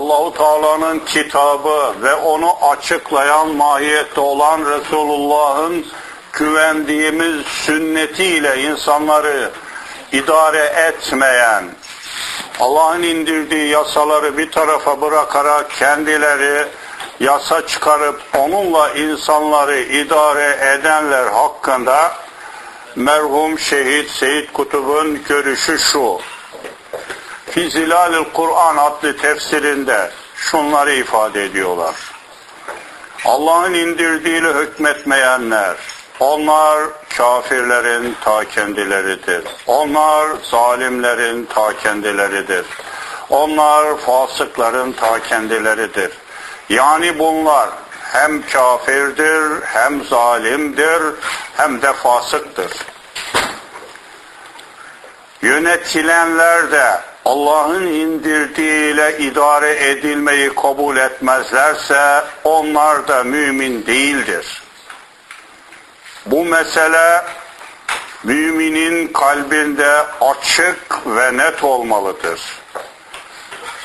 Allahu Teala'nın kitabı ve onu açıklayan mahiyette olan Resulullah'ın güvendiğimiz sünnetiyle insanları idare etmeyen, Allah'ın indirdiği yasaları bir tarafa bırakarak kendileri yasa çıkarıp onunla insanları idare edenler hakkında merhum şehit Seyit Kutub'un görüşü şu. Fizilalil Kur'an adlı tefsirinde şunları ifade ediyorlar. Allah'ın indirdiğiyle hükmetmeyenler, onlar kafirlerin ta kendileridir. Onlar zalimlerin ta kendileridir. Onlar fasıkların ta kendileridir. Yani bunlar hem kafirdir, hem zalimdir, hem de fasıktır. Yönetilenler de Allah'ın indirdiğiyle idare edilmeyi kabul etmezlerse onlar da mümin değildir. Bu mesele müminin kalbinde açık ve net olmalıdır.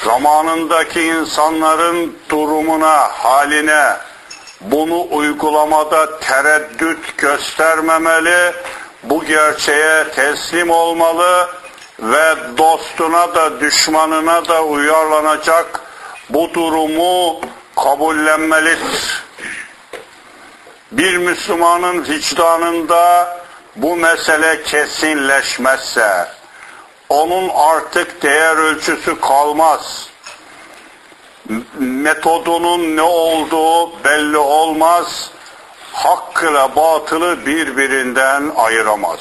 Zamanındaki insanların durumuna, haline bunu uygulamada tereddüt göstermemeli, bu gerçeğe teslim olmalı ve dostuna da düşmanına da uyarlanacak bu durumu kabullenmelidir. Bir Müslümanın vicdanında bu mesele kesinleşmezse onun artık değer ölçüsü kalmaz. Metodunun ne olduğu belli olmaz. Hakkıyla batılı birbirinden ayıramaz.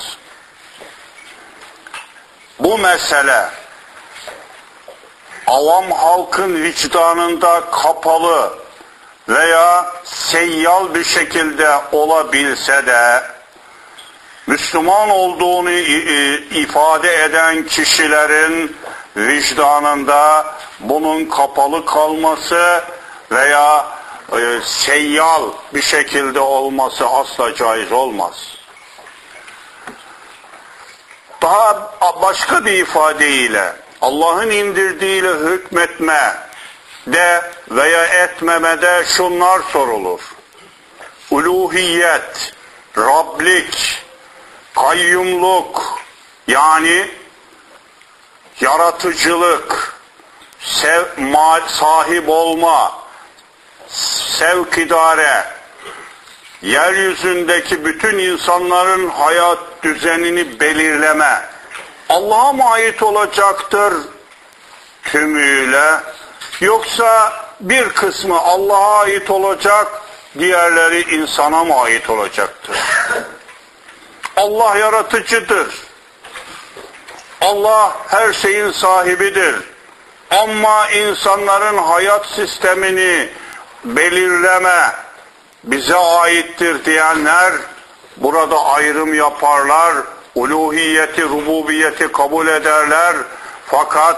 Bu mesele avam halkın vicdanında kapalı veya seyyal bir şekilde olabilse de Müslüman olduğunu ifade eden kişilerin vicdanında bunun kapalı kalması veya e, seyyal bir şekilde olması asla caiz olmaz. Daha başka bir ifadeyle Allah'ın indirdiğiyle hükmetme de veya etmemede şunlar sorulur. Uluhiyet, Rablik, kayyumluk yani yaratıcılık, sev, sahip olma, sevk idare, yeryüzündeki bütün insanların hayat düzenini belirleme, Allah'a mı ait olacaktır tümüyle, yoksa bir kısmı Allah'a ait olacak, diğerleri insana mı ait olacaktır? Allah yaratıcıdır. Allah her şeyin sahibidir. Ama insanların hayat sistemini belirleme bize aittir diyenler burada ayrım yaparlar. Uluhiyeti, rububiyeti kabul ederler. Fakat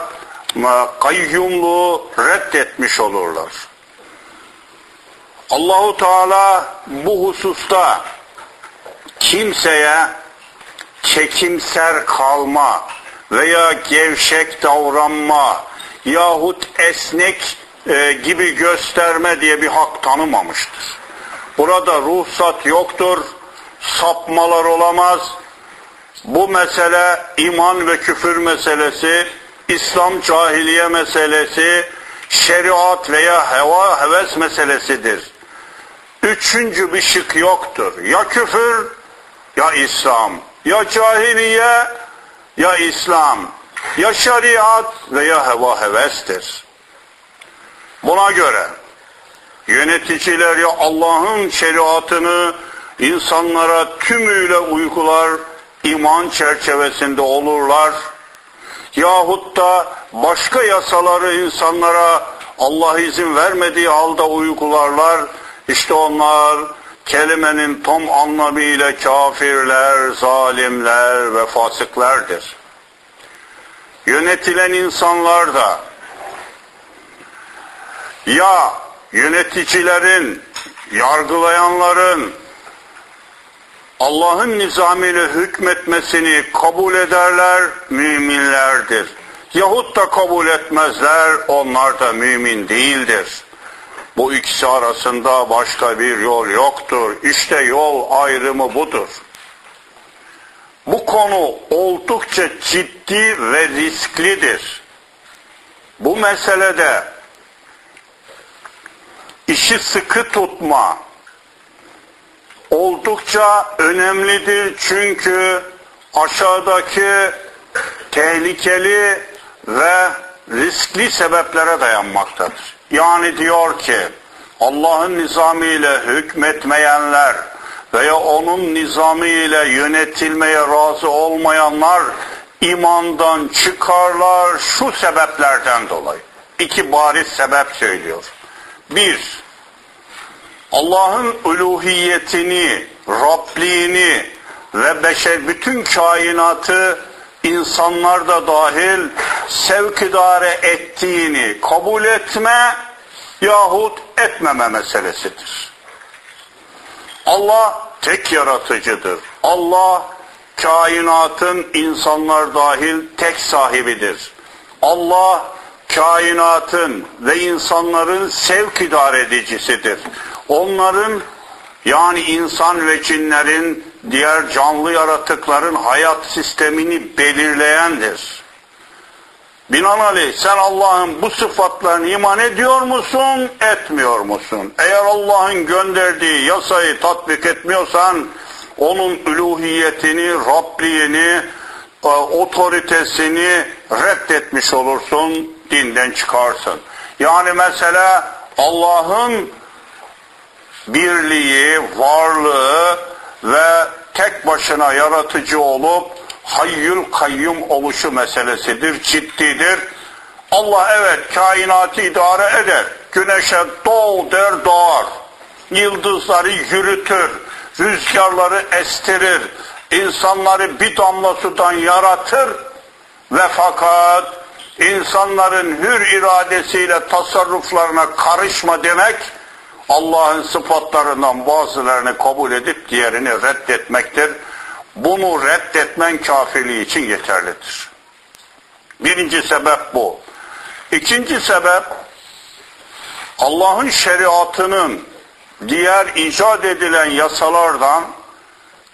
kayyumluğu reddetmiş olurlar. Allahu Teala bu hususta kimseye çekimser kalma veya gevşek davranma yahut esnek e, gibi gösterme diye bir hak tanımamıştır. Burada ruhsat yoktur, sapmalar olamaz. Bu mesele iman ve küfür meselesi, İslam cahiliye meselesi, şeriat veya heva heves meselesidir. Üçüncü bir şık yoktur. Ya küfür ya İslam, ya cahiliye ya İslam, ya şeriat veya heva hevestir. Buna göre yöneticiler ya Allah'ın şeriatını insanlara tümüyle uygular, iman çerçevesinde olurlar, yahut da başka yasaları insanlara Allah izin vermediği halde uygularlar, işte onlar kelimenin tam anlamıyla kafirler, zalimler ve fasıklardır. Yönetilen insanlar da ya yöneticilerin, yargılayanların Allah'ın nizamiyle hükmetmesini kabul ederler, müminlerdir. yahut da kabul etmezler, onlar da mümin değildir. Bu ikisi arasında başka bir yol yoktur. İşte yol ayrımı budur. Bu konu oldukça ciddi ve risklidir. Bu meselede işi sıkı tutma oldukça önemlidir çünkü aşağıdaki tehlikeli ve riskli sebeplere dayanmaktadır. Yani diyor ki Allah'ın nizamı ile hükmetmeyenler veya onun nizamı ile yönetilmeye razı olmayanlar imandan çıkarlar şu sebeplerden dolayı. İki bariz sebep söylüyor. Bir, Allah'ın uluhiyetini, Rabliğini ve beşer bütün kainatı insanlar da dahil sevk ettiğini kabul etme yahut etmeme meselesidir. Allah tek yaratıcıdır. Allah kainatın insanlar dahil tek sahibidir. Allah kainatın ve insanların sevk idare edicisidir. Onların yani insan ve cinlerin diğer canlı yaratıkların hayat sistemini belirleyendir. Binaenaleyh sen Allah'ın bu sıfatlarını iman ediyor musun, etmiyor musun? Eğer Allah'ın gönderdiği yasayı tatbik etmiyorsan, onun üluhiyetini, Rabliğini, e, otoritesini reddetmiş olursun, dinden çıkarsın. Yani mesela Allah'ın birliği, varlığı ve tek başına yaratıcı olup hayyül kayyum oluşu meselesidir, ciddidir. Allah evet kainatı idare eder. Güneşe doğ der doğar. Yıldızları yürütür. Rüzgarları estirir. insanları bir damla sudan yaratır. Ve fakat insanların hür iradesiyle tasarruflarına karışma demek Allah'ın sıfatlarından bazılarını kabul edip diğerini reddetmektir. Bunu reddetmen kafirliği için yeterlidir. Birinci sebep bu. İkinci sebep Allah'ın şeriatının diğer icat edilen yasalardan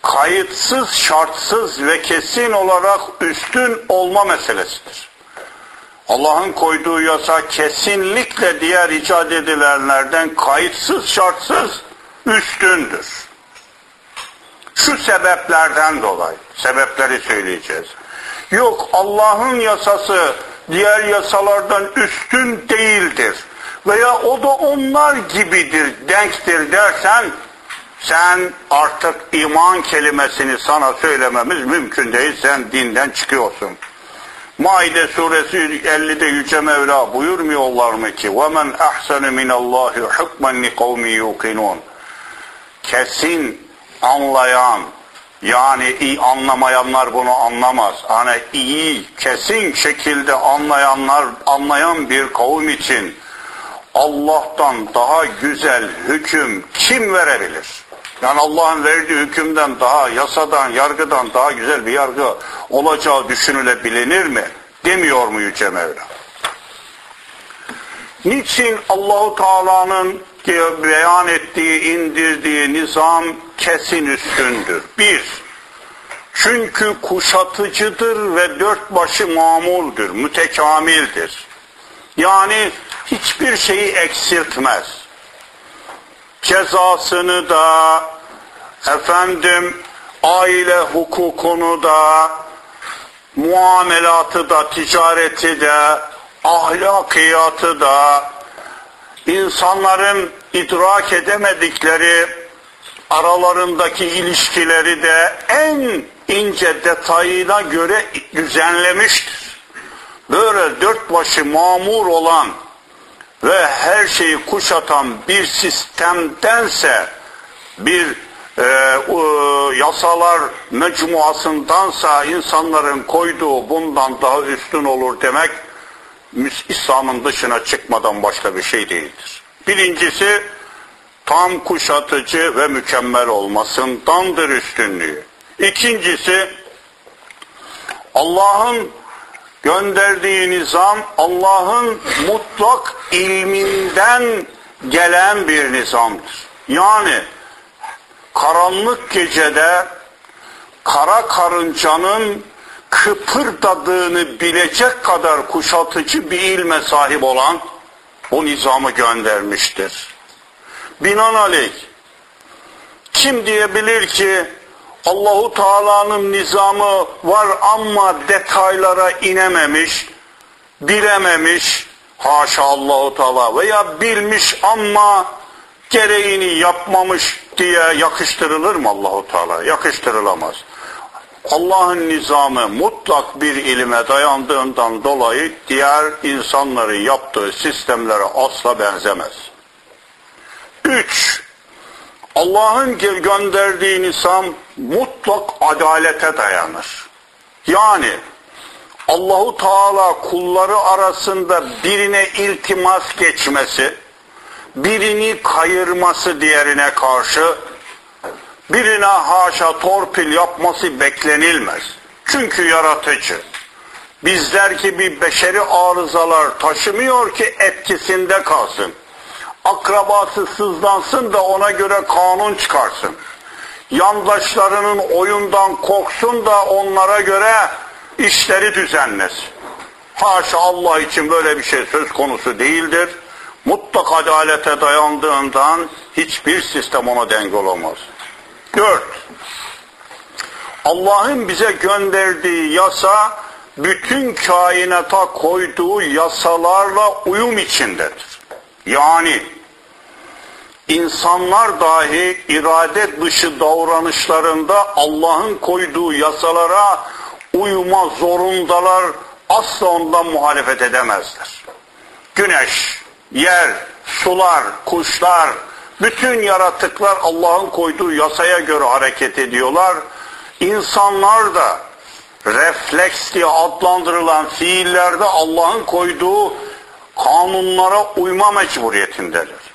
kayıtsız, şartsız ve kesin olarak üstün olma meselesidir. Allah'ın koyduğu yasa kesinlikle diğer icat edilenlerden kayıtsız şartsız üstündür. Şu sebeplerden dolayı, sebepleri söyleyeceğiz. Yok Allah'ın yasası diğer yasalardan üstün değildir veya o da onlar gibidir, denktir dersen sen artık iman kelimesini sana söylememiz mümkün değil. Sen dinden çıkıyorsun. Maide suresi 50'de Yüce Mevla buyurmuyorlar mı ki وَمَنْ أَحْسَنُ مِنَ اللّٰهِ حُكْمًا لِقَوْمِ يُوقِنُونَ Kesin anlayan, yani iyi anlamayanlar bunu anlamaz. Hani iyi, kesin şekilde anlayanlar, anlayan bir kavim için Allah'tan daha güzel hüküm kim verebilir? Yani Allah'ın verdiği hükümden daha, yasadan, yargıdan daha güzel bir yargı olacağı düşünülebilir mi? Demiyor mu Yüce Mevla? Niçin Allahu Teala'nın beyan ettiği, indirdiği nizam kesin üstündür? Bir, çünkü kuşatıcıdır ve dört başı mamuldür, mütekamildir. Yani hiçbir şeyi eksiltmez cezasını da efendim aile hukukunu da muamelatı da ticareti de ahlakiyatı da insanların idrak edemedikleri aralarındaki ilişkileri de en ince detayına göre düzenlemiştir. Böyle dört başı mamur olan ve her şeyi kuşatan bir sistemdense bir e, e, yasalar mecmuasındansa insanların koyduğu bundan daha üstün olur demek İslam'ın dışına çıkmadan başka bir şey değildir. Birincisi tam kuşatıcı ve mükemmel olmasındandır üstünlüğü. İkincisi Allah'ın gönderdiği nizam Allah'ın mutlak ilminden gelen bir nizamdır. Yani karanlık gecede kara karıncanın kıpırdadığını bilecek kadar kuşatıcı bir ilme sahip olan o nizamı göndermiştir. Binaenaleyh kim diyebilir ki Allahu Teala'nın nizamı var ama detaylara inememiş, bilememiş, haşa Allahu Teala veya bilmiş ama gereğini yapmamış diye yakıştırılır mı Allahu Teala? Yakıştırılamaz. Allah'ın nizamı mutlak bir ilime dayandığından dolayı diğer insanların yaptığı sistemlere asla benzemez. Üç, Allah'ın gönderdiği nizam mutlak adalete dayanır. Yani Allahu Teala kulları arasında birine iltimas geçmesi, birini kayırması diğerine karşı birine haşa torpil yapması beklenilmez. Çünkü yaratıcı. Bizler gibi beşeri arızalar taşımıyor ki etkisinde kalsın. Akrabası sızlansın da ona göre kanun çıkarsın. Yandaşlarının oyundan korksun da onlara göre işleri düzenlesin. Haşa Allah için böyle bir şey söz konusu değildir. Mutlak adalete dayandığından hiçbir sistem ona denge olamaz. Dört, Allah'ın bize gönderdiği yasa bütün kainata koyduğu yasalarla uyum içindedir. Yani insanlar dahi irade dışı davranışlarında Allah'ın koyduğu yasalara uyuma zorundalar, asla ondan muhalefet edemezler. Güneş, yer, sular, kuşlar, bütün yaratıklar Allah'ın koyduğu yasaya göre hareket ediyorlar. İnsanlar da refleks diye adlandırılan fiillerde Allah'ın koyduğu kanunlara uyma mecburiyetindedir.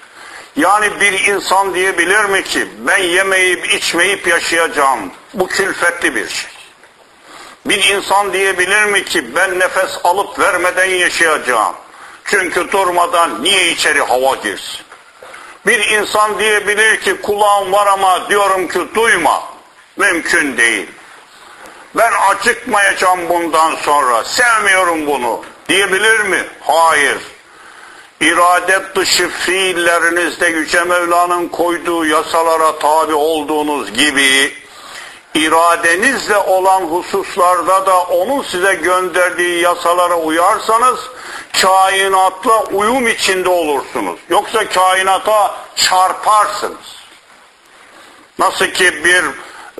Yani bir insan diyebilir mi ki ben yemeyip içmeyip yaşayacağım. Bu külfetli bir şey. Bir insan diyebilir mi ki ben nefes alıp vermeden yaşayacağım. Çünkü durmadan niye içeri hava girsin? Bir insan diyebilir ki kulağım var ama diyorum ki duyma. Mümkün değil. Ben acıkmayacağım bundan sonra. Sevmiyorum bunu. Diyebilir mi? Hayır. İradet dışı fiillerinizde Yüce Mevla'nın koyduğu yasalara tabi olduğunuz gibi iradenizle olan hususlarda da onun size gönderdiği yasalara uyarsanız kainatla uyum içinde olursunuz. Yoksa kainata çarparsınız. Nasıl ki bir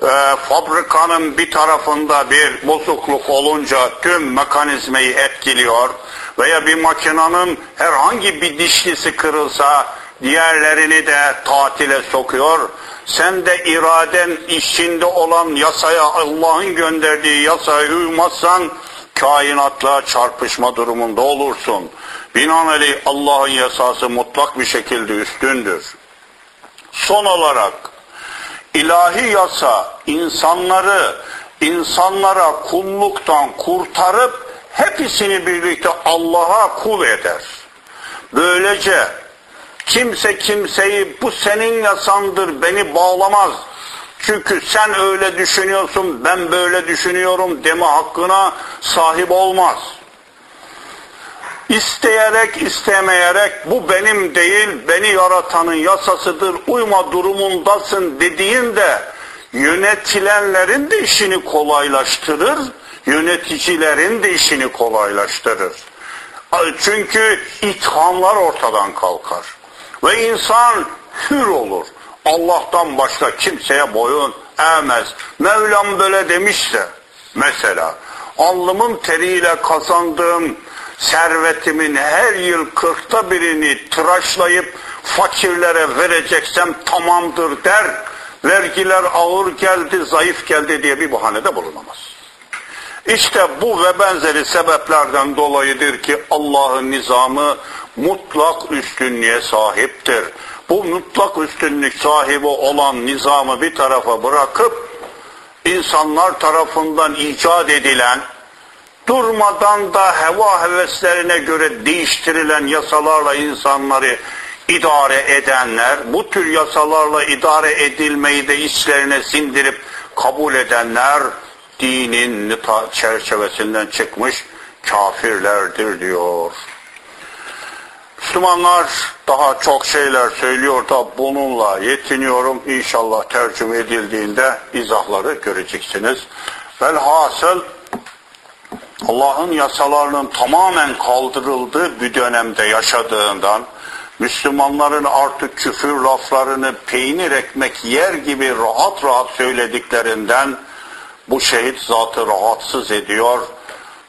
e, fabrikanın bir tarafında bir bozukluk olunca tüm mekanizmayı etkiliyor veya bir makinanın herhangi bir dişlisi kırılsa diğerlerini de tatile sokuyor. Sen de iraden içinde olan yasaya Allah'ın gönderdiği yasaya uymazsan kainatla çarpışma durumunda olursun. Binaenaleyh Allah'ın yasası mutlak bir şekilde üstündür. Son olarak ilahi yasa insanları insanlara kulluktan kurtarıp hepsini birlikte Allah'a kul eder. Böylece kimse kimseyi bu senin yasandır beni bağlamaz. Çünkü sen öyle düşünüyorsun ben böyle düşünüyorum deme hakkına sahip olmaz. İsteyerek istemeyerek bu benim değil beni yaratanın yasasıdır uyma durumundasın dediğinde yönetilenlerin de işini kolaylaştırır, yöneticilerin de işini kolaylaştırır. Çünkü ithamlar ortadan kalkar ve insan hür olur. Allah'tan başka kimseye boyun eğmez. Mevlam böyle demişse mesela alnımın teriyle kazandığım servetimin her yıl kırkta birini tıraşlayıp fakirlere vereceksem tamamdır der. Vergiler ağır geldi, zayıf geldi diye bir bahanede bulunamaz. İşte bu ve benzeri sebeplerden dolayıdır ki Allah'ın nizamı mutlak üstünlüğe sahiptir. Bu mutlak üstünlük sahibi olan nizamı bir tarafa bırakıp insanlar tarafından icat edilen durmadan da heva heveslerine göre değiştirilen yasalarla insanları idare edenler, bu tür yasalarla idare edilmeyi de içlerine sindirip kabul edenler dinin çerçevesinden çıkmış kafirlerdir diyor. Müslümanlar daha çok şeyler söylüyor da bununla yetiniyorum. İnşallah tercüme edildiğinde izahları göreceksiniz. Velhasıl Allah'ın yasalarının tamamen kaldırıldığı bir dönemde yaşadığından Müslümanların artık küfür laflarını peynir ekmek yer gibi rahat rahat söylediklerinden bu şehit zatı rahatsız ediyor.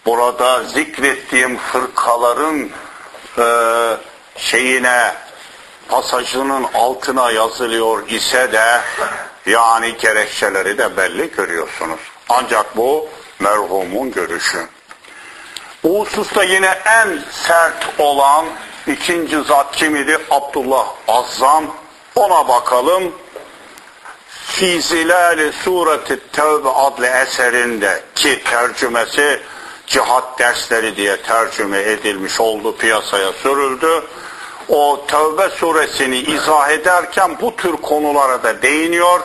Burada zikrettiğim fırkaların e, şeyine pasajının altına yazılıyor ise de yani gerekçeleri de belli görüyorsunuz. Ancak bu merhumun görüşü. Bu hususta yine en sert olan ikinci zat kim idi? Abdullah Azzam. Ona bakalım. Fi Zilali Sureti Tevbe adlı eserinde ki tercümesi cihat dersleri diye tercüme edilmiş oldu, piyasaya sürüldü. O Tevbe suresini izah ederken bu tür konulara da değiniyor.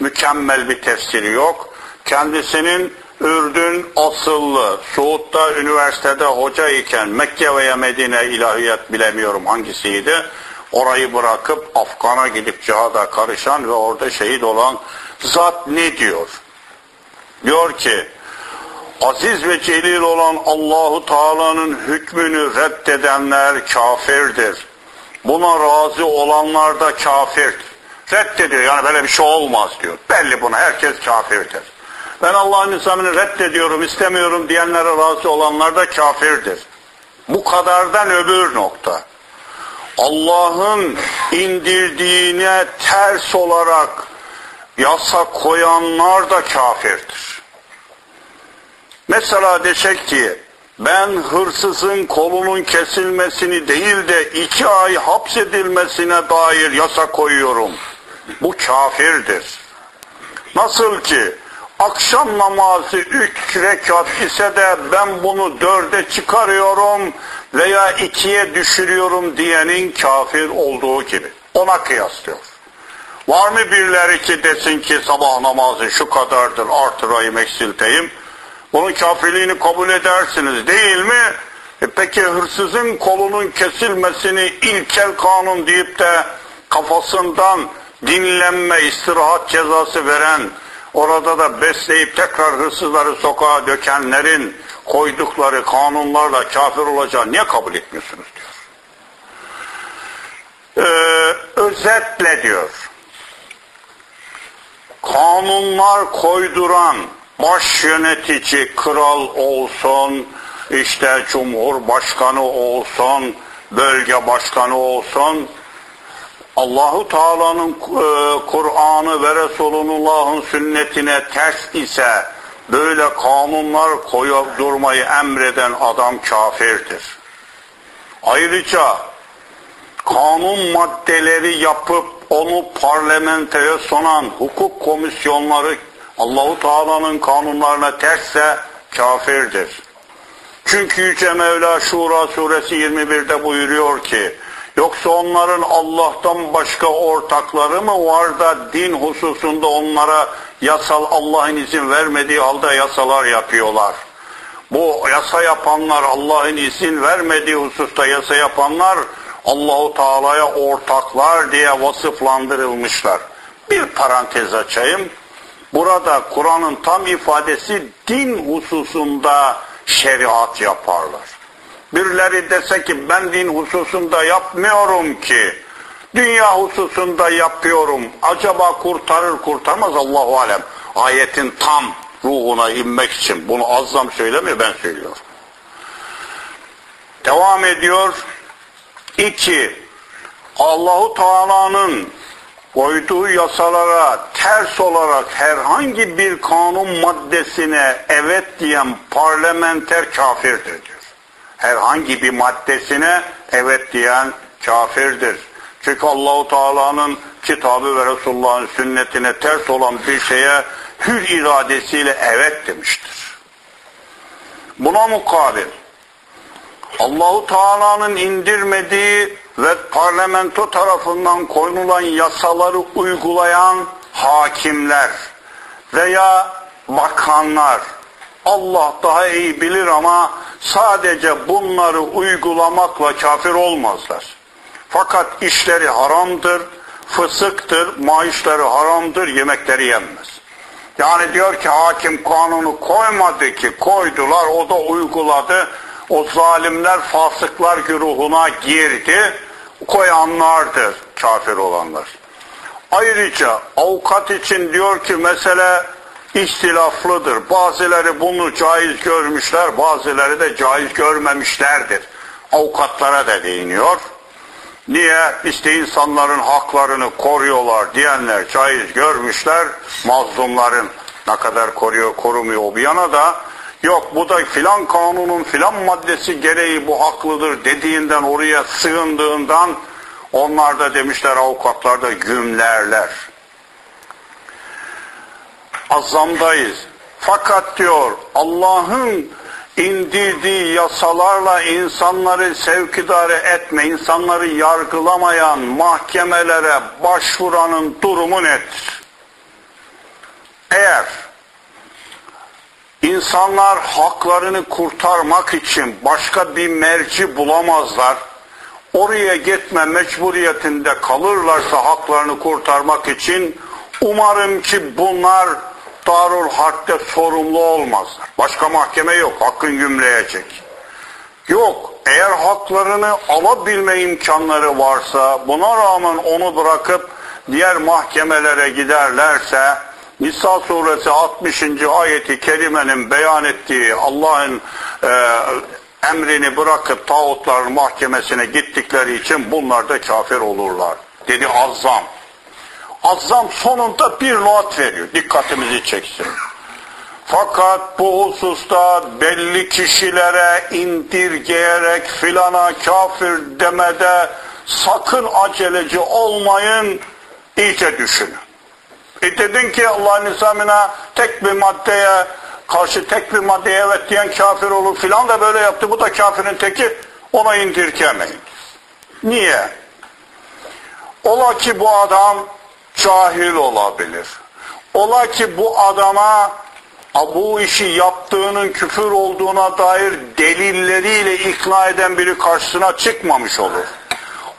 Mükemmel bir tefsiri yok. Kendisinin Ürdün asıllı, Suud'da üniversitede hoca iken Mekke veya Medine ilahiyat bilemiyorum hangisiydi. Orayı bırakıp Afgan'a gidip cihada karışan ve orada şehit olan zat ne diyor? Diyor ki aziz ve celil olan Allahu Teala'nın hükmünü reddedenler kafirdir. Buna razı olanlar da kafirdir. Reddediyor yani böyle bir şey olmaz diyor. Belli buna herkes kafirdir. Ben Allah'ın nisamını reddediyorum, istemiyorum diyenlere razı olanlar da kafirdir. Bu kadardan öbür nokta. Allah'ın indirdiğine ters olarak yasa koyanlar da kafirdir. Mesela desek ki ben hırsızın kolunun kesilmesini değil de iki ay hapsedilmesine dair yasa koyuyorum. Bu kafirdir. Nasıl ki akşam namazı üç rekat ise de ben bunu dörde çıkarıyorum veya ikiye düşürüyorum diyenin kafir olduğu gibi. Ona kıyaslıyor. Var mı birileri ki desin ki sabah namazı şu kadardır artırayım eksilteyim. Bunun kafirliğini kabul edersiniz değil mi? E peki hırsızın kolunun kesilmesini ilkel kanun deyip de kafasından dinlenme, istirahat cezası veren Orada da besleyip tekrar hırsızları sokağa dökenlerin koydukları kanunlarla kafir olacağını niye kabul etmiyorsunuz diyor. Ee, özetle diyor. Kanunlar koyduran baş yönetici kral olsun, işte cumhurbaşkanı olsun, bölge başkanı olsun, Allahu Teala'nın e, Kur'an'ı ve Resulullah'ın sünnetine ters ise böyle kanunlar koyup durmayı emreden adam kafirdir. Ayrıca kanun maddeleri yapıp onu parlamentoya sunan hukuk komisyonları Allahu Teala'nın kanunlarına tersse kafirdir. Çünkü Yüce Mevla Şura suresi 21'de buyuruyor ki Yoksa onların Allah'tan başka ortakları mı var da din hususunda onlara yasal Allah'ın izin vermediği halde yasalar yapıyorlar. Bu yasa yapanlar Allah'ın izin vermediği hususta yasa yapanlar Allahu Teala'ya ortaklar diye vasıflandırılmışlar. Bir parantez açayım. Burada Kur'an'ın tam ifadesi din hususunda şeriat yaparlar. Birileri dese ki ben din hususunda yapmıyorum ki, dünya hususunda yapıyorum. Acaba kurtarır kurtarmaz Allahu alem. Ayetin tam ruhuna inmek için bunu azam söylemiyor ben söylüyorum. Devam ediyor. İki, Allahu Teala'nın koyduğu yasalara ters olarak herhangi bir kanun maddesine evet diyen parlamenter kafirdir diyor herhangi bir maddesine evet diyen kafirdir. Çünkü Allahu Teala'nın kitabı ve Resulullah'ın sünnetine ters olan bir şeye hür iradesiyle evet demiştir. Buna mukabil Allahu Teala'nın indirmediği ve parlamento tarafından koyulan yasaları uygulayan hakimler veya bakanlar Allah daha iyi bilir ama sadece bunları uygulamakla kafir olmazlar. Fakat işleri haramdır, fısıktır, maaşları haramdır, yemekleri yenmez. Yani diyor ki hakim kanunu koymadı ki koydular o da uyguladı. O zalimler fasıklar güruhuna girdi. Koyanlardır kafir olanlar. Ayrıca avukat için diyor ki mesele ihtilaflıdır. Bazıları bunu caiz görmüşler, bazıları da caiz görmemişlerdir. Avukatlara da değiniyor. Niye? İşte insanların haklarını koruyorlar diyenler caiz görmüşler. Mazlumların ne kadar koruyor korumuyor bir yana da yok bu da filan kanunun filan maddesi gereği bu haklıdır dediğinden oraya sığındığından onlar da demişler avukatlar da gümlerler. Azamdayız. Fakat diyor Allah'ın indirdiği yasalarla insanları sevkidare etme, insanları yargılamayan mahkemelere başvuranın durumu nedir? Eğer insanlar haklarını kurtarmak için başka bir merci bulamazlar, oraya gitme mecburiyetinde kalırlarsa haklarını kurtarmak için umarım ki bunlar Darul Harp'te sorumlu olmazlar. Başka mahkeme yok. Hakkın gümleyecek. Yok. Eğer haklarını alabilme imkanları varsa buna rağmen onu bırakıp diğer mahkemelere giderlerse Nisa suresi 60. ayeti kerimenin beyan ettiği Allah'ın e, emrini bırakıp tağutların mahkemesine gittikleri için bunlar da kafir olurlar. Dedi Azzam. Azzam sonunda bir not veriyor. Dikkatimizi çeksin. Fakat bu hususta belli kişilere indirgeyerek filana kafir demede sakın aceleci olmayın, iyice düşünün. E dedin ki Allah'ın nisamına tek bir maddeye karşı tek bir maddeye evet diyen kafir olur filan da böyle yaptı. Bu da kafirin teki ona indirgemeyin. Niye? Ola ki bu adam cahil olabilir. Ola ki bu adama bu işi yaptığının küfür olduğuna dair delilleriyle ikna eden biri karşısına çıkmamış olur.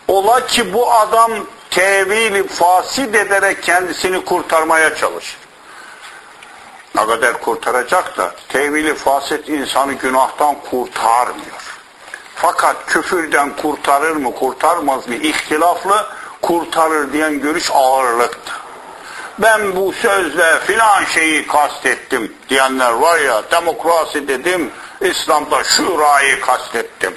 Ola ki bu adam tevili fasid ederek kendisini kurtarmaya çalışır. Ne kadar kurtaracak da tevili fasit insanı günahtan kurtarmıyor. Fakat küfürden kurtarır mı kurtarmaz mı ihtilaflı kurtarır diyen görüş ağırlıktı. Ben bu sözle filan şeyi kastettim diyenler var ya demokrasi dedim İslam'da şurayı kastettim.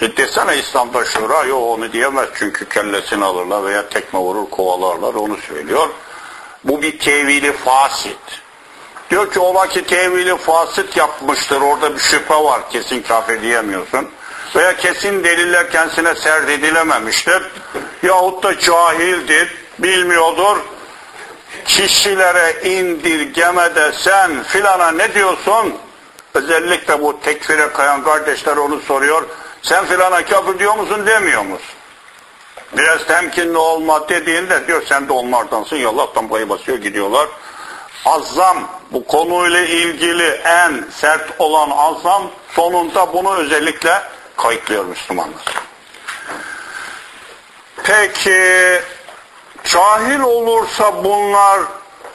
E desene İslam'da şura yok onu diyemez çünkü kellesini alırlar veya tekme vurur kovalarlar onu söylüyor. Bu bir tevili fasit. Diyor ki ola ki tevili fasit yapmıştır orada bir şüphe var kesin kafir diyemiyorsun veya kesin deliller kendisine serdedilememiştir. Yahut da cahildir, bilmiyordur. Kişilere indirgemede sen filana ne diyorsun? Özellikle bu tekfire kayan kardeşler onu soruyor. Sen filana kafir diyor musun demiyor musun? Biraz temkinli olma dediğinde diyor sen de onlardansın. Yallah bayı basıyor gidiyorlar. Azam bu konuyla ilgili en sert olan azam sonunda bunu özellikle kayıtlıyor Müslümanlar. Peki cahil olursa bunlar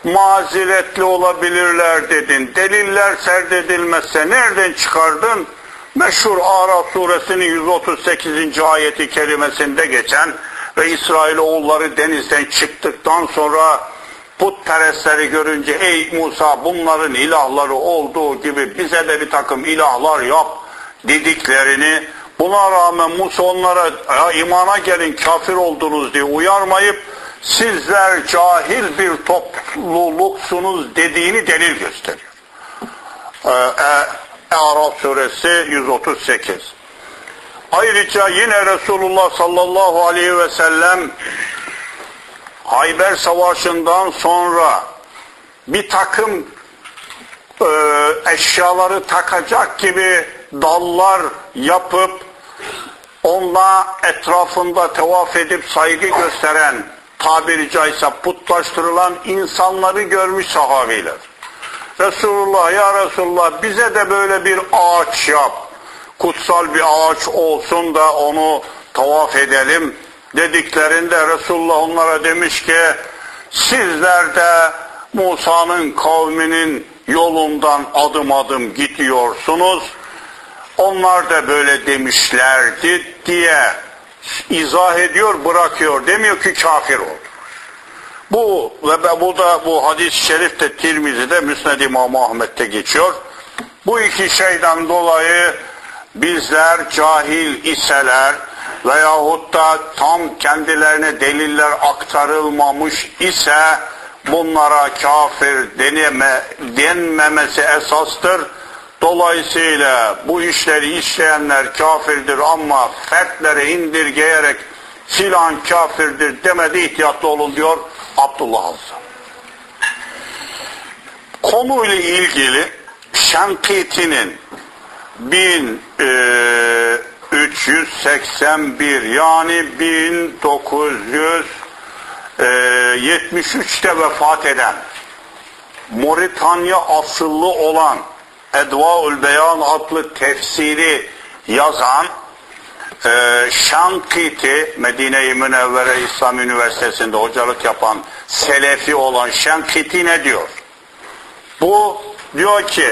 maziretli olabilirler dedin. Deliller serdedilmezse nereden çıkardın? Meşhur Araf suresinin 138. ayeti kerimesinde geçen ve İsrail oğulları denizden çıktıktan sonra putperestleri görünce ey Musa bunların ilahları olduğu gibi bize de bir takım ilahlar yap dediklerini buna rağmen Musa onlara imana gelin kafir oldunuz diye uyarmayıp sizler cahil bir topluluksunuz dediğini delil gösteriyor. Ee, e, Araf suresi 138 Ayrıca yine Resulullah sallallahu aleyhi ve sellem Hayber Savaşı'ndan sonra bir takım e, eşyaları takacak gibi dallar yapıp onunla etrafında tevaf edip saygı gösteren tabiri caizse putlaştırılan insanları görmüş sahabiler. Resulullah ya Resulullah bize de böyle bir ağaç yap. Kutsal bir ağaç olsun da onu tavaf edelim dediklerinde Resulullah onlara demiş ki sizler de Musa'nın kavminin yolundan adım adım gidiyorsunuz. Onlar da böyle demişlerdi diye izah ediyor, bırakıyor. Demiyor ki kafir oldu. Bu ve bu da bu hadis-i şerif de Tirmizi'de Müsned İmam Ahmet'te geçiyor. Bu iki şeyden dolayı bizler cahil iseler veyahut da tam kendilerine deliller aktarılmamış ise bunlara kafir deneme, denmemesi esastır. Dolayısıyla bu işleri işleyenler kafirdir ama fertlere indirgeyerek filan kafirdir demedi ihtiyatlı olun diyor Abdullah Azza. Konuyla ilgili Şenkiti'nin 1381 yani 1973'te vefat eden Moritanya asıllı olan Edvaül Beyan adlı tefsiri yazan e, Şankiti Medine-i Münevvere İslam Üniversitesi'nde hocalık yapan Selefi olan Şankiti ne diyor? Bu diyor ki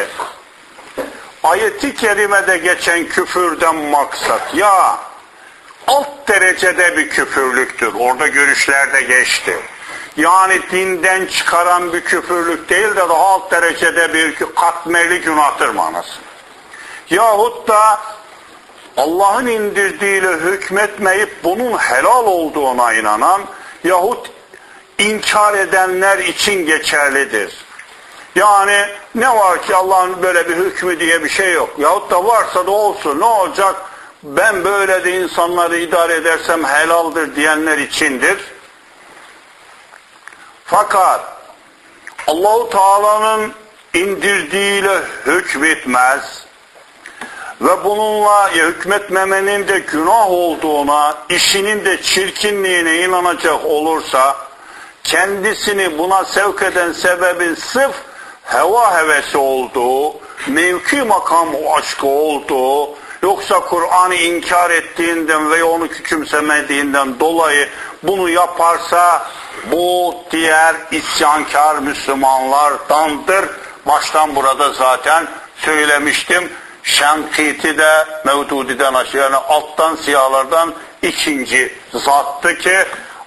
ayeti kerimede geçen küfürden maksat ya alt derecede bir küfürlüktür. Orada görüşlerde geçti. Yani dinden çıkaran bir küfürlük değil de daha alt derecede bir katmerli günahtır manası. Yahut da Allah'ın indirdiğiyle hükmetmeyip bunun helal olduğuna inanan yahut inkar edenler için geçerlidir. Yani ne var ki Allah'ın böyle bir hükmü diye bir şey yok. Yahut da varsa da olsun ne olacak? Ben böyle de insanları idare edersem helaldir diyenler içindir. Fakat Allahu Teala'nın indirdiğiyle hükmetmez ve bununla hükmetmemenin de günah olduğuna, işinin de çirkinliğine inanacak olursa kendisini buna sevk eden sebebin sırf heva hevesi olduğu, mevki makam aşkı olduğu, yoksa Kur'an'ı inkar ettiğinden ve onu küçümsemediğinden dolayı bunu yaparsa bu diğer isyankar Müslümanlardandır. Baştan burada zaten söylemiştim. Şenkiti de Mevdudi'den aşağı yani alttan siyahlardan ikinci zattı ki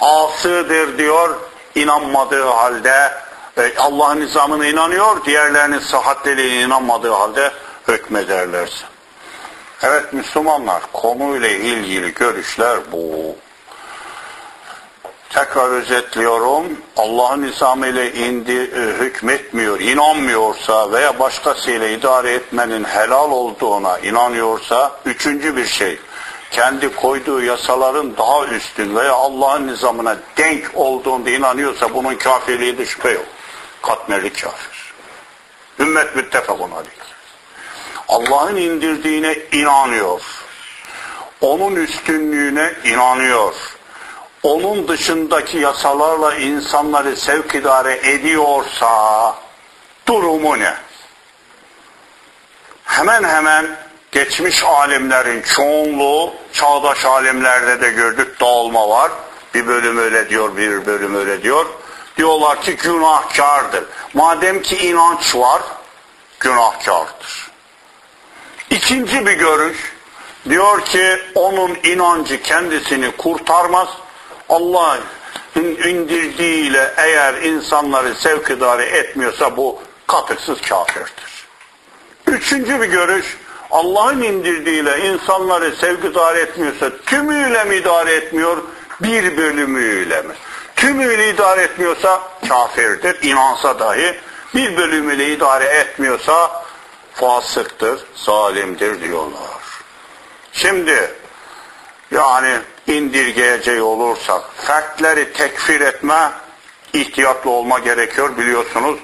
asıdır diyor inanmadığı halde e, Allah'ın nizamına inanıyor diğerlerinin sıhhatliliğine inanmadığı halde hükmederlerse. Evet Müslümanlar konuyla ilgili görüşler bu. Tekrar özetliyorum. Allah'ın nizamıyla indi, e, hükmetmiyor, inanmıyorsa veya başkasıyla idare etmenin helal olduğuna inanıyorsa üçüncü bir şey kendi koyduğu yasaların daha üstün veya Allah'ın nizamına denk olduğunda inanıyorsa bunun kafirliği de şüphe yok. Katmerli kafir. Ümmet müttefakun aleyh. Allah'ın indirdiğine inanıyor. Onun üstünlüğüne inanıyor onun dışındaki yasalarla insanları sevk idare ediyorsa durumu ne? Hemen hemen geçmiş alimlerin çoğunluğu, çağdaş alimlerde de gördük dağılma var. Bir bölüm öyle diyor, bir bölüm öyle diyor. Diyorlar ki günahkardır. Madem ki inanç var, günahkardır. İkinci bir görüş, diyor ki onun inancı kendisini kurtarmaz, Allah'ın indirdiğiyle eğer insanları sevk idare etmiyorsa bu katıksız kafirdir. Üçüncü bir görüş, Allah'ın indirdiğiyle insanları sevk idare etmiyorsa tümüyle mi idare etmiyor, bir bölümüyle mi? Tümüyle idare etmiyorsa kafirdir, inansa dahi bir bölümüyle idare etmiyorsa fasıktır, zalimdir diyorlar. Şimdi yani indirgeyeceği olursak fertleri tekfir etme ihtiyatlı olma gerekiyor biliyorsunuz.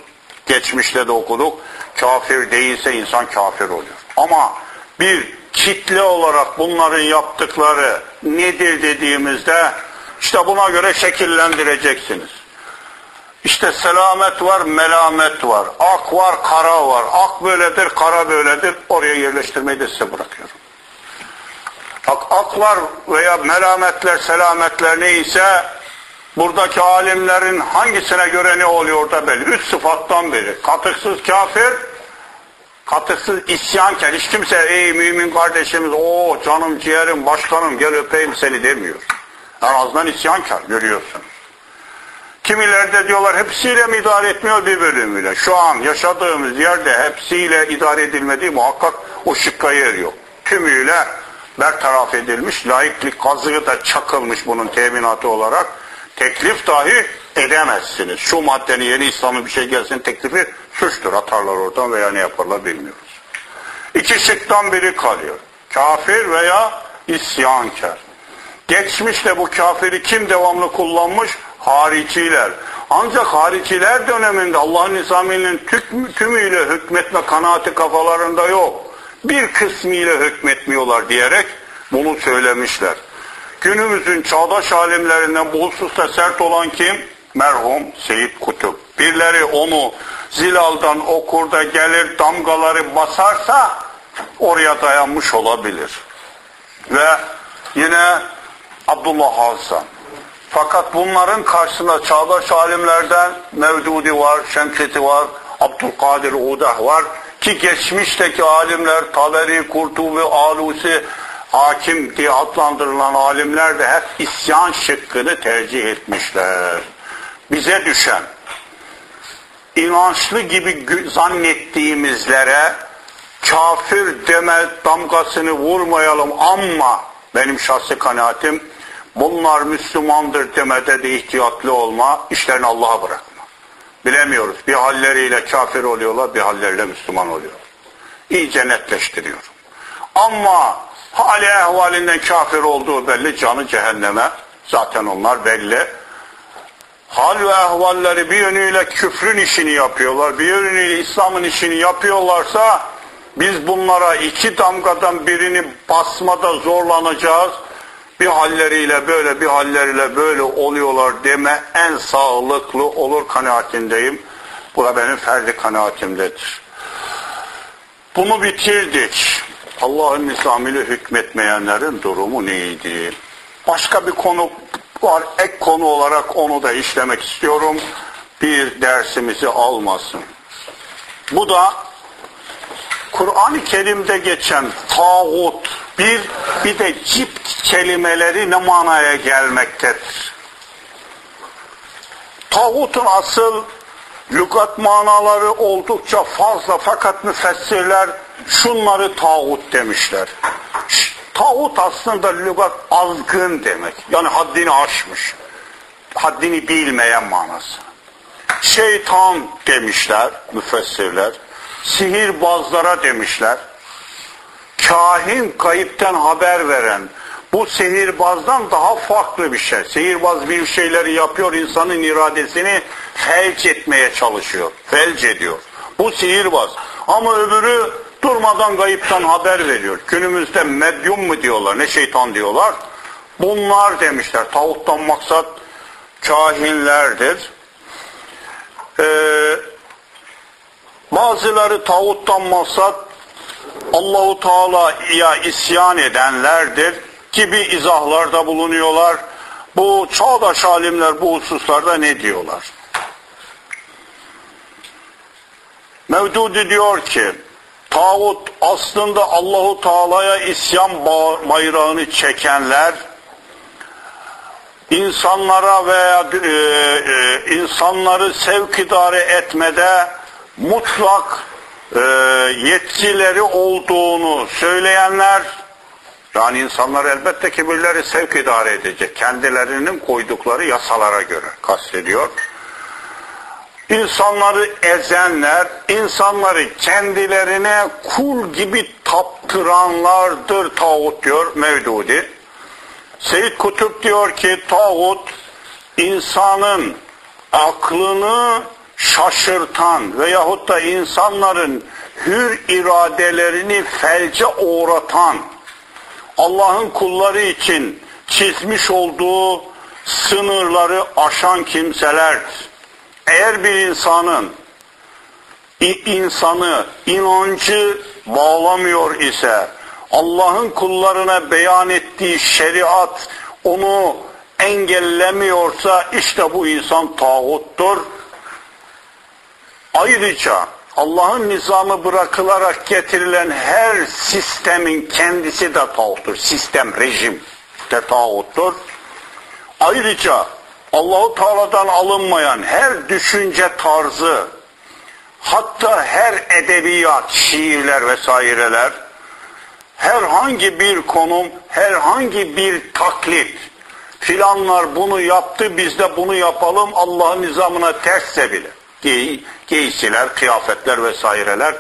Geçmişte de okuduk. kafir değilse insan kafir oluyor. Ama bir kitle olarak bunların yaptıkları nedir dediğimizde işte buna göre şekillendireceksiniz. İşte selamet var, melamet var. Ak var, kara var. Ak böyledir, kara böyledir. Oraya yerleştirmeyi de size bırakıyorum. Ak, aklar veya melametler, selametler neyse buradaki alimlerin hangisine göre ne oluyor da belli. Üç sıfattan biri. Katıksız kafir, katıksız isyankar. Hiç kimse ey mümin kardeşimiz, o canım ciğerim, başkanım gel öpeyim seni demiyor. En azından isyankar görüyorsunuz. Kimileri de diyorlar hepsiyle mi idare etmiyor bir bölümüyle. Şu an yaşadığımız yerde hepsiyle idare edilmediği muhakkak o şıkka yer yok. Tümüyle bertaraf edilmiş, laiklik kazığı da çakılmış bunun teminatı olarak. Teklif dahi edemezsiniz. Şu maddenin yeni İslam'ı bir şey gelsin teklifi suçtur. Atarlar oradan veya ne yaparlar bilmiyoruz. İki şıktan biri kalıyor. Kafir veya isyankar. Geçmişte bu kafiri kim devamlı kullanmış? Hariciler. Ancak hariciler döneminde Allah'ın nizaminin tümüyle hükmetme kanaati kafalarında yok. Bir kısmıyla hükmetmiyorlar diyerek bunu söylemişler. Günümüzün çağdaş alimlerinden bu sert olan kim? Merhum Seyit Kutup. Birileri onu Zilal'dan okur da gelir damgaları basarsa oraya dayanmış olabilir. Ve yine Abdullah Hasan. Fakat bunların karşısında çağdaş alimlerden Mevdudi var, Şemseti var, Abdülkadir Udah var ki geçmişteki alimler Taberi, Kurtubi, Alusi, Hakim diye adlandırılan alimler de hep isyan şıkkını tercih etmişler. Bize düşen inançlı gibi zannettiğimizlere kafir deme damgasını vurmayalım ama benim şahsi kanaatim bunlar Müslümandır demede de ihtiyatlı olma, işlerini Allah'a bırakma. Bilemiyoruz. Bir halleriyle kafir oluyorlar, bir halleriyle Müslüman oluyor. İyice netleştiriyorum. Ama hali ehvalinden kafir olduğu belli, canı cehenneme. Zaten onlar belli. Hal ve ehvalleri bir yönüyle küfrün işini yapıyorlar, bir yönüyle İslam'ın işini yapıyorlarsa biz bunlara iki damgadan birini basmada zorlanacağız. Bir halleriyle böyle bir halleriyle böyle oluyorlar deme en sağlıklı olur kanaatindeyim. Bu da benim ferdi kanaatimdedir. Bunu bitirdik. Allah'ın nizamıyla hükmetmeyenlerin durumu neydi? Başka bir konu var. Ek konu olarak onu da işlemek istiyorum. Bir dersimizi almasın. Bu da Kur'an-ı Kerim'de geçen tağut bir bir de cipt kelimeleri ne manaya gelmektedir? Tağutun asıl lügat manaları oldukça fazla fakat müfessirler şunları tağut demişler. Tağut aslında lügat azgın demek. Yani haddini aşmış. Haddini bilmeyen manası. Şeytan demişler müfessirler sihirbazlara demişler. Kahin kayıpten haber veren, bu sihirbazdan daha farklı bir şey. Sihirbaz bir şeyleri yapıyor, insanın iradesini felç etmeye çalışıyor. Felç ediyor. Bu sihirbaz. Ama öbürü durmadan kayıptan haber veriyor. Günümüzde medyum mu diyorlar, ne şeytan diyorlar. Bunlar demişler. Tavuktan maksat kahinlerdir. Ee, Bazıları tağuttan maksat Allahu Teala'ya isyan edenlerdir gibi izahlarda bulunuyorlar. Bu çağdaş alimler bu hususlarda ne diyorlar? Mevdudi diyor ki tağut aslında Allahu Teala'ya isyan bayrağını çekenler insanlara veya e, e, insanları sevk idare etmede mutlak e, yetkileri olduğunu söyleyenler yani insanlar elbette ki birileri sevk idare edecek. Kendilerinin koydukları yasalara göre kastediyor. İnsanları ezenler, insanları kendilerine kul gibi taptıranlardır tağut diyor Mevdudi. Seyyid Kutup diyor ki tağut insanın aklını şaşırtan veyahut da insanların hür iradelerini felce uğratan, Allah'ın kulları için çizmiş olduğu sınırları aşan kimselerdir. Eğer bir insanın insanı, inancı bağlamıyor ise, Allah'ın kullarına beyan ettiği şeriat onu engellemiyorsa işte bu insan tağuttur. Ayrıca Allah'ın nizamı bırakılarak getirilen her sistemin kendisi de tağuttur. Sistem, rejim de tağuttur. Ayrıca Allahu Teala'dan alınmayan her düşünce tarzı, hatta her edebiyat, şiirler vesaireler, herhangi bir konum, herhangi bir taklit, filanlar bunu yaptı biz de bunu yapalım Allah'ın nizamına tersse bile. Giy, giysiler, kıyafetler vesaireler.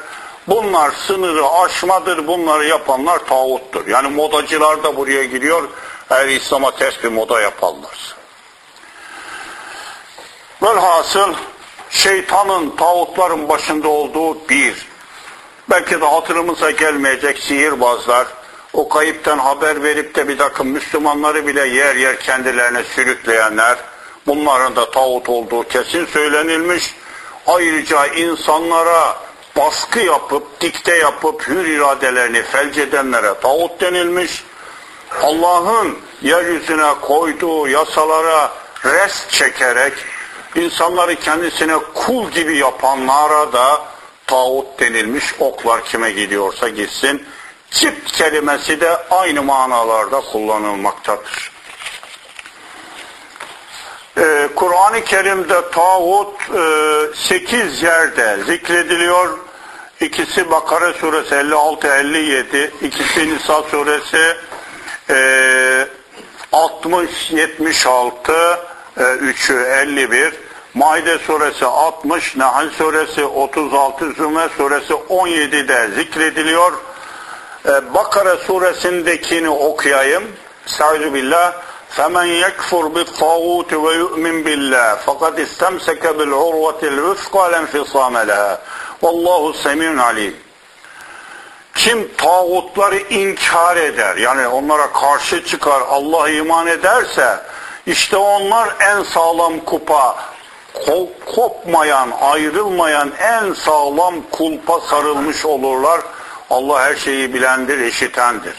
Bunlar sınırı aşmadır, bunları yapanlar tağuttur. Yani modacılar da buraya giriyor, eğer İslam'a ters bir moda yaparlar. Velhasıl şeytanın, tağutların başında olduğu bir, belki de hatırımıza gelmeyecek sihirbazlar, o kayıptan haber verip de bir takım Müslümanları bile yer yer kendilerine sürükleyenler, bunların da tağut olduğu kesin söylenilmiş. Ayrıca insanlara baskı yapıp, dikte yapıp hür iradelerini felç edenlere tağut denilmiş. Allah'ın yeryüzüne koyduğu yasalara rest çekerek insanları kendisine kul gibi yapanlara da tağut denilmiş. Oklar kime gidiyorsa gitsin. Çift kelimesi de aynı manalarda kullanılmaktadır. Ee, Kur'an-ı Kerim'de tağut e, 8 yerde zikrediliyor. İkisi Bakara suresi 56-57, ikisi Nisa suresi e, 60-76, e, 3'ü 51, Maide suresi 60, Nahl suresi 36, Zümer suresi 17'de zikrediliyor. Ee, Bakara suresindekini okuyayım. Estaizu billah. فَمَنْ يَكْفُرْ بِالطَّاغُوتِ وَيُؤْمِنْ بِاللّٰهِ فَقَدْ اِسْتَمْسَكَ بِالْعُرْوَةِ الْوِفْقَى لَنْفِصَامَ لَهَا وَاللّٰهُ سَمِيعٌ عَلِيمٌ Kim tağutları inkar eder, yani onlara karşı çıkar, Allah'a iman ederse, işte onlar en sağlam kupa, kopmayan, ayrılmayan en sağlam kulpa sarılmış olurlar. Allah her şeyi bilendir, işitendir.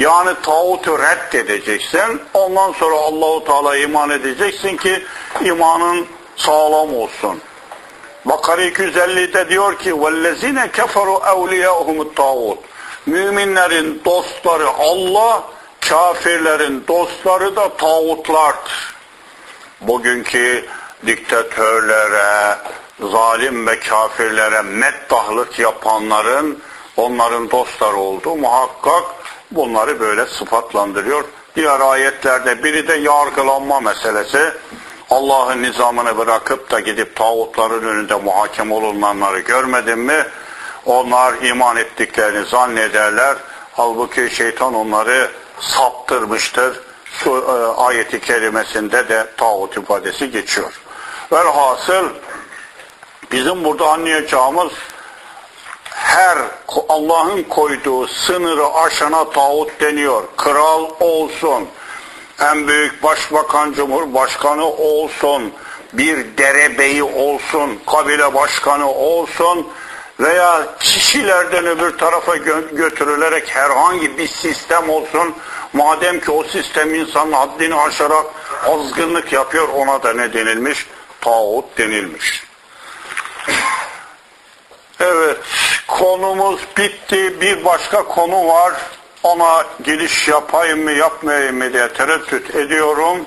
Yani tağutu reddedeceksin. Ondan sonra Allahu Teala iman edeceksin ki imanın sağlam olsun. Bakara 250'de diyor ki وَالَّذِينَ كَفَرُوا اَوْلِيَاهُمُ الطَّاغُوتِ Müminlerin dostları Allah, kafirlerin dostları da tağutlardır. Bugünkü diktatörlere, zalim ve kafirlere meddahlık yapanların onların dostları olduğu muhakkak bunları böyle sıfatlandırıyor. Diğer ayetlerde biri de yargılanma meselesi. Allah'ın nizamını bırakıp da gidip tağutların önünde muhakem olunanları görmedin mi? Onlar iman ettiklerini zannederler. Halbuki şeytan onları saptırmıştır. Şu e, ayeti kerimesinde de tağut ifadesi geçiyor. Velhasıl bizim burada anlayacağımız her Allah'ın koyduğu sınırı aşana tağut deniyor. Kral olsun, en büyük başbakan, cumhurbaşkanı olsun, bir derebeyi olsun, kabile başkanı olsun veya kişilerden öbür tarafa gö götürülerek herhangi bir sistem olsun. Madem ki o sistem insanın haddini aşarak azgınlık yapıyor ona da ne denilmiş? Tağut denilmiş. Evet, konumuz bitti. Bir başka konu var. Ona giriş yapayım mı yapmayayım mı diye tereddüt ediyorum.